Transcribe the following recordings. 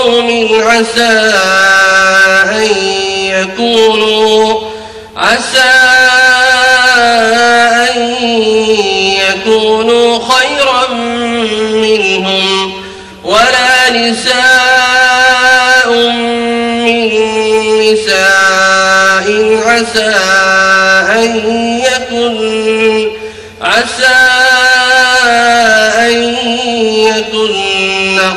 قوم عسى أن يكونوا عسى أن يكونوا خيرا منهم ولا نساء من نساء عسى أن يكن عسى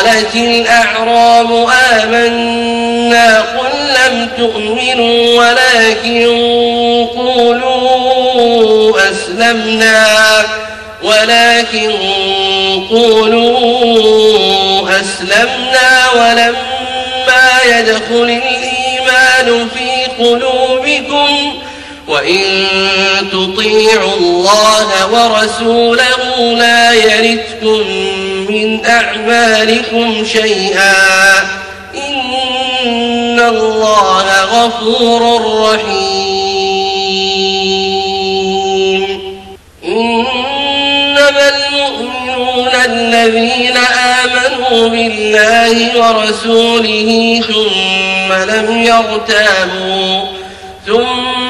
قالت الأعراب آمنا قل لم تؤمنوا ولكن قولوا أسلمنا ولكن قولوا أسلمنا ولما يدخل الإيمان في قلوبكم وإن تطيعوا الله ورسوله لا يردكم من أعمالكم شيئا إن الله غفور رحيم. إنما المؤمنون الذين آمنوا بالله ورسوله ثم لم يرتابوا ثم